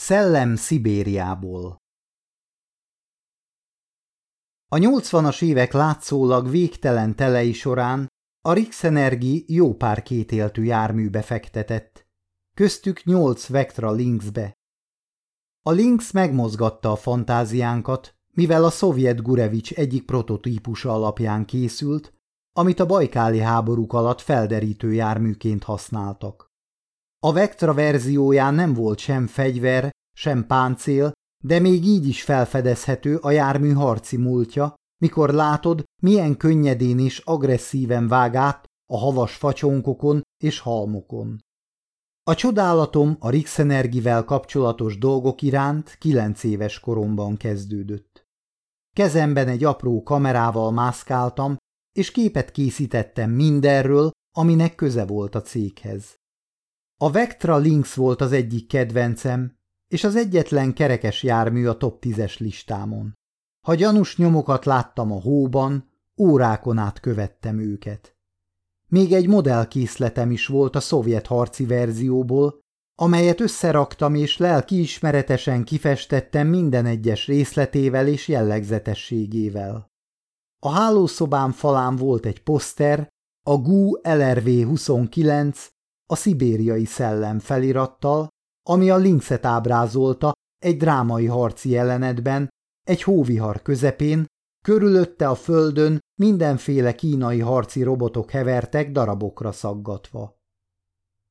Szellem Szibériából A 80-as évek látszólag végtelen telei során a Rixenergi jó pár kétéltű járműbe fektetett, köztük nyolc Vectra Lynxbe. A Lynx megmozgatta a fantáziánkat, mivel a szovjet Gurevics egyik prototípusa alapján készült, amit a bajkáli háborúk alatt felderítő járműként használtak. A Vectra verzióján nem volt sem fegyver, sem páncél, de még így is felfedezhető a jármű harci múltja, mikor látod, milyen könnyedén és agresszíven vág át a havas facsonkokon és halmokon. A csodálatom a Rixenergivel kapcsolatos dolgok iránt kilenc éves koromban kezdődött. Kezemben egy apró kamerával mászkáltam, és képet készítettem mindenről, aminek köze volt a céghez. A Vectra Lynx volt az egyik kedvencem, és az egyetlen kerekes jármű a top 10-es listámon. Ha gyanús nyomokat láttam a hóban, órákon át követtem őket. Még egy modellkészletem is volt a szovjet harci verzióból, amelyet összeraktam és lelkiismeretesen kifestettem minden egyes részletével és jellegzetességével. A hálószobám falán volt egy poszter, a GU LRV 29, a szibériai szellem felirattal, ami a Lynxet ábrázolta egy drámai harci jelenetben, egy hóvihar közepén, körülötte a földön mindenféle kínai harci robotok hevertek darabokra szaggatva.